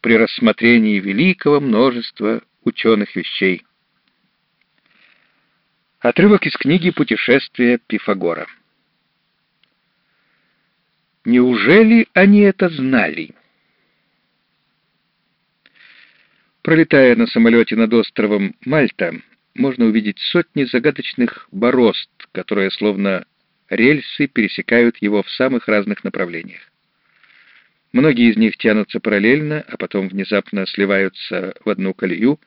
при рассмотрении великого множества ученых вещей. Отрывок из книги «Путешествие Пифагора». Неужели они это знали? Пролетая на самолете над островом Мальта, можно увидеть сотни загадочных борозд, которые словно рельсы пересекают его в самых разных направлениях. Многие из них тянутся параллельно, а потом внезапно сливаются в одну колею,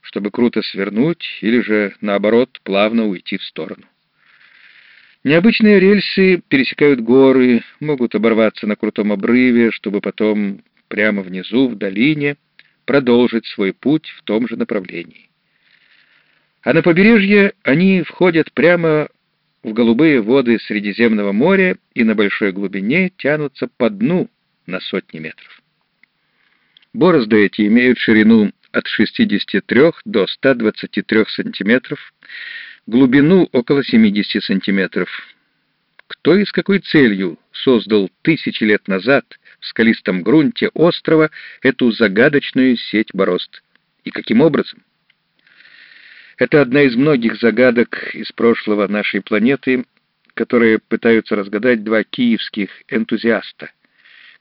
чтобы круто свернуть или же, наоборот, плавно уйти в сторону. Необычные рельсы пересекают горы, могут оборваться на крутом обрыве, чтобы потом прямо внизу, в долине, продолжить свой путь в том же направлении. А на побережье они входят прямо в голубые воды Средиземного моря и на большой глубине тянутся по дну на сотни метров. Борозды эти имеют ширину от 63 до 123 сантиметров, глубину около 70 сантиметров. Кто и с какой целью создал тысячи лет назад в скалистом грунте острова эту загадочную сеть борозд? И каким образом? Это одна из многих загадок из прошлого нашей планеты, которые пытаются разгадать два киевских энтузиаста.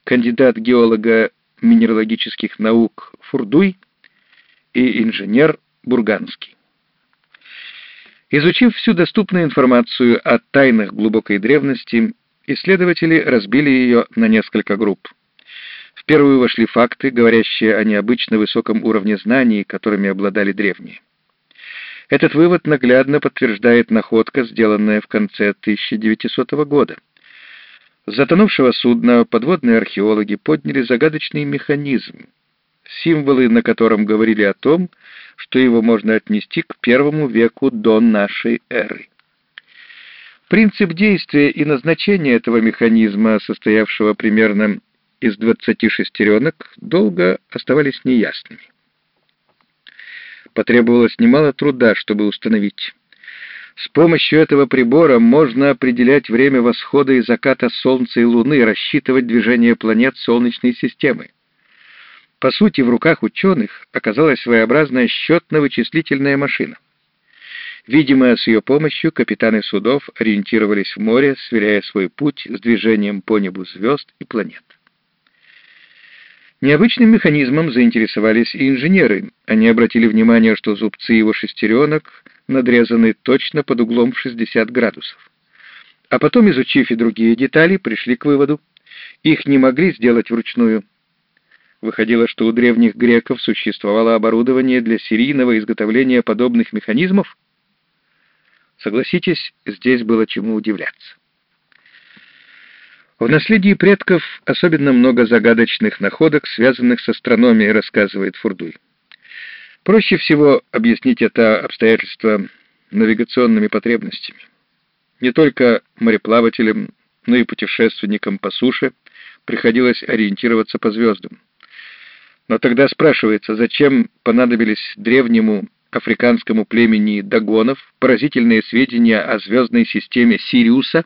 Кандидат геолога минералогических наук Фурдуй и инженер Бурганский. Изучив всю доступную информацию о тайнах глубокой древности, исследователи разбили ее на несколько групп. В первую вошли факты, говорящие о необычно высоком уровне знаний, которыми обладали древние. Этот вывод наглядно подтверждает находка, сделанная в конце 1900 года. Затонувшего судна подводные археологи подняли загадочный механизм, символы на котором говорили о том, что его можно отнести к первому веку до нашей эры. Принцип действия и назначения этого механизма, состоявшего примерно из 20 шестеренок, долго оставались неясными. Потребовалось немало труда, чтобы установить. С помощью этого прибора можно определять время восхода и заката Солнца и Луны, рассчитывать движение планет Солнечной системы. По сути, в руках ученых оказалась своеобразная счетно-вычислительная машина. Видимо, с ее помощью капитаны судов ориентировались в море, сверяя свой путь с движением по небу звезд и планет. Необычным механизмом заинтересовались и инженеры. Они обратили внимание, что зубцы его шестеренок надрезаны точно под углом в 60 градусов. А потом, изучив и другие детали, пришли к выводу, их не могли сделать вручную. Выходило, что у древних греков существовало оборудование для серийного изготовления подобных механизмов? Согласитесь, здесь было чему удивляться. В наследии предков особенно много загадочных находок, связанных с астрономией, рассказывает Фурдуй. Проще всего объяснить это обстоятельство навигационными потребностями. Не только мореплавателям, но и путешественникам по суше приходилось ориентироваться по звездам. Но тогда спрашивается, зачем понадобились древнему африканскому племени Дагонов поразительные сведения о звездной системе Сириуса?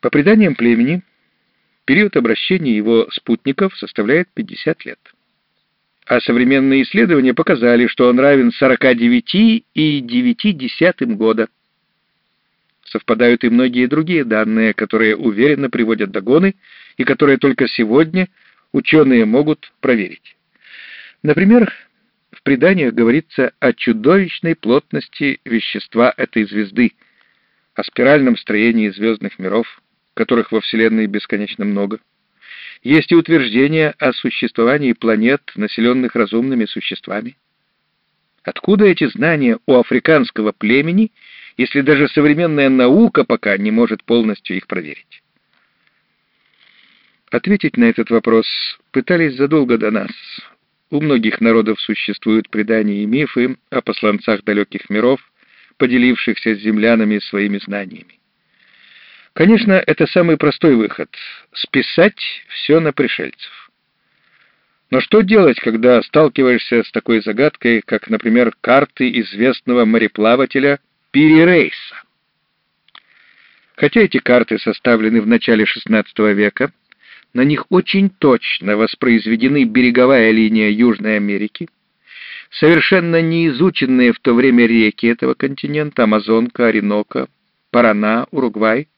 По преданиям племени, период обращения его спутников составляет 50 лет. А современные исследования показали, что он равен 49,9 года. Совпадают и многие другие данные, которые уверенно приводят Дагоны и которые только сегодня ученые могут проверить. Например, в преданиях говорится о чудовищной плотности вещества этой звезды, о спиральном строении звездных миров, которых во Вселенной бесконечно много. Есть и утверждение о существовании планет, населенных разумными существами. Откуда эти знания у африканского племени, если даже современная наука пока не может полностью их проверить? Ответить на этот вопрос пытались задолго до нас. У многих народов существуют предания и мифы о посланцах далеких миров, поделившихся с землянами своими знаниями. Конечно, это самый простой выход — списать все на пришельцев. Но что делать, когда сталкиваешься с такой загадкой, как, например, карты известного мореплавателя Пирирейса? Хотя эти карты составлены в начале XVI века, На них очень точно воспроизведены береговая линия Южной Америки, совершенно неизученные в то время реки этого континента, Амазонка, Оренока, Парана, Уругвай,